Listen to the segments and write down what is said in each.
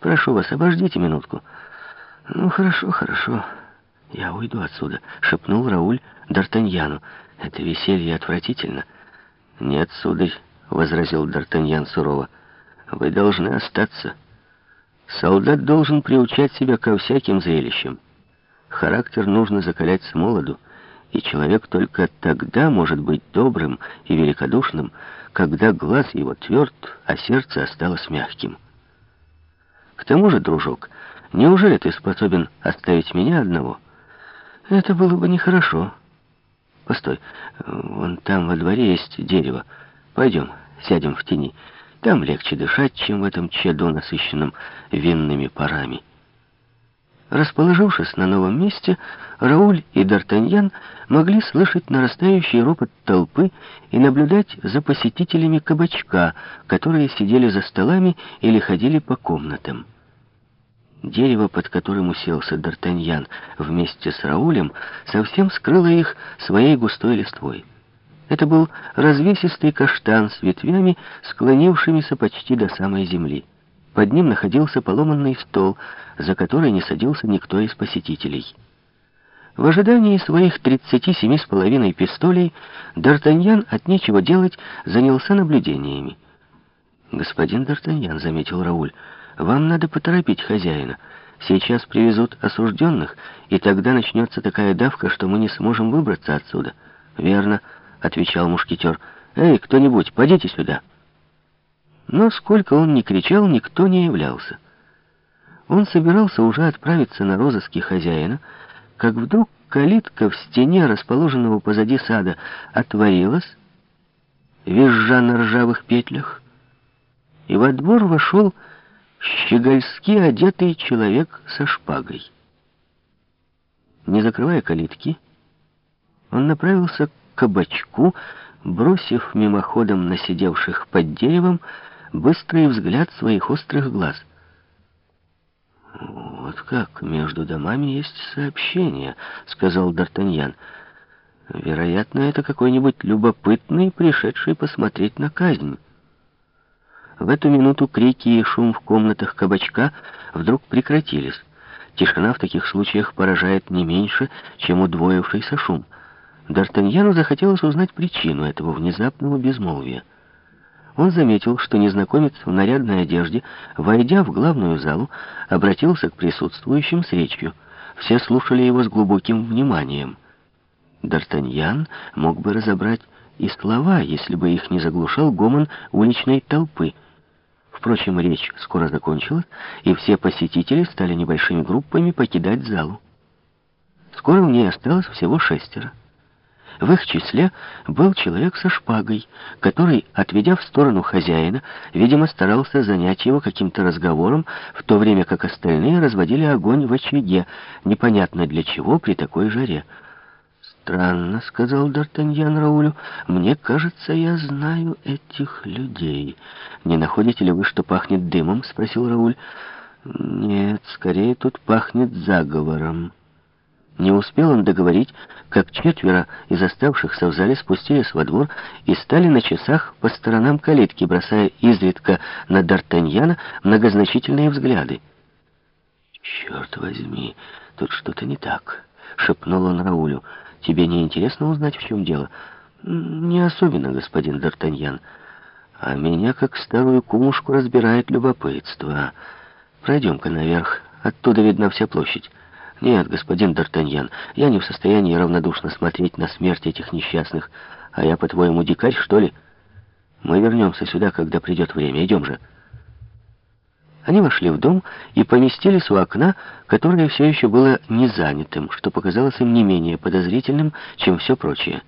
Прошу вас, обождите минутку». «Ну, хорошо, хорошо. Я уйду отсюда», — шепнул Рауль Д'Артаньяну. «Это веселье отвратительно». «Нет, сударь», — возразил Д'Артаньян сурово. «Вы должны остаться. Солдат должен приучать себя ко всяким зрелищам. Характер нужно закалять с молоду, и человек только тогда может быть добрым и великодушным, когда глаз его тверд, а сердце осталось мягким. К тому же, дружок, неужели ты способен оставить меня одного? Это было бы нехорошо. Постой, вон там во дворе есть дерево. Пойдем, сядем в тени. Там легче дышать, чем в этом чаду, насыщенном винными парами. Расположившись на новом месте, Рауль и Д'Артаньян могли слышать нарастающий ропот толпы и наблюдать за посетителями кабачка, которые сидели за столами или ходили по комнатам. Дерево, под которым уселся Д'Артаньян вместе с Раулем, совсем скрыло их своей густой листвой. Это был развесистый каштан с ветвями, склонившимися почти до самой земли. Под ним находился поломанный стол, за который не садился никто из посетителей. В ожидании своих тридцати семи с половиной пистолей Д'Артаньян от нечего делать занялся наблюдениями. «Господин Д'Артаньян», — заметил Рауль, — «вам надо поторопить хозяина. Сейчас привезут осужденных, и тогда начнется такая давка, что мы не сможем выбраться отсюда». «Верно», — отвечал мушкетер. «Эй, кто-нибудь, подите сюда». Но сколько он ни кричал, никто не являлся. Он собирался уже отправиться на розыски хозяина, как вдруг калитка в стене, расположенного позади сада, отворилась, визжа на ржавых петлях, и во двор вошел щегольски одетый человек со шпагой. Не закрывая калитки, он направился к кабачку, бросив мимоходом на сидевших под деревом быстрый взгляд своих острых глаз. «Вот как, между домами есть сообщение», — сказал Д'Артаньян. «Вероятно, это какой-нибудь любопытный, пришедший посмотреть на казнь». В эту минуту крики и шум в комнатах кабачка вдруг прекратились. Тишина в таких случаях поражает не меньше, чем удвоившийся шум. Д'Артаньяну захотелось узнать причину этого внезапного безмолвия он заметил, что незнакомец в нарядной одежде, войдя в главную залу, обратился к присутствующим с речью. Все слушали его с глубоким вниманием. Д'Артаньян мог бы разобрать и слова, если бы их не заглушал гомон уличной толпы. Впрочем, речь скоро закончилась, и все посетители стали небольшими группами покидать залу. Скоро в ней осталось всего шестеро. В их числе был человек со шпагой, который, отведя в сторону хозяина, видимо, старался занять его каким-то разговором, в то время как остальные разводили огонь в очаге, непонятно для чего при такой жаре. «Странно», — сказал Д'Артаньян Раулю, — «мне кажется, я знаю этих людей». «Не находите ли вы, что пахнет дымом?» — спросил Рауль. «Нет, скорее тут пахнет заговором». Не успел он договорить, как четверо из оставшихся в зале спустились во двор и стали на часах по сторонам калитки, бросая изредка на Д'Артаньяна многозначительные взгляды. «Черт возьми, тут что-то не так», — шепнул он Раулю. «Тебе не интересно узнать, в чем дело?» «Не особенно, господин Д'Артаньян. А меня, как старую кумушку, разбирает любопытство. Пройдем-ка наверх, оттуда видна вся площадь». «Нет, господин Д'Артаньян, я не в состоянии равнодушно смотреть на смерть этих несчастных. А я, по-твоему, дикарь, что ли? Мы вернемся сюда, когда придет время. Идем же». Они вошли в дом и поместились у окна, которое все еще было не занятым, что показалось им не менее подозрительным, чем все прочее.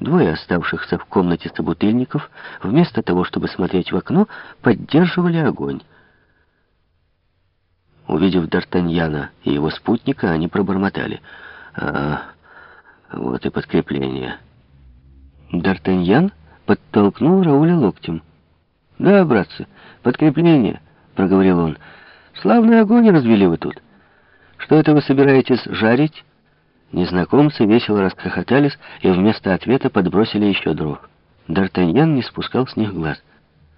Двое оставшихся в комнате собутыльников, вместо того, чтобы смотреть в окно, поддерживали огонь. Увидев Д'Артаньяна и его спутника, они пробормотали. «А, вот и подкрепление». Д'Артаньян подтолкнул Рауля локтем. «Да, братцы, подкрепление», — проговорил он. «Славный огонь развели вы тут. Что это вы собираетесь жарить?» Незнакомцы весело расхохотались и вместо ответа подбросили еще дров. Д'Артаньян не спускал с них глаз —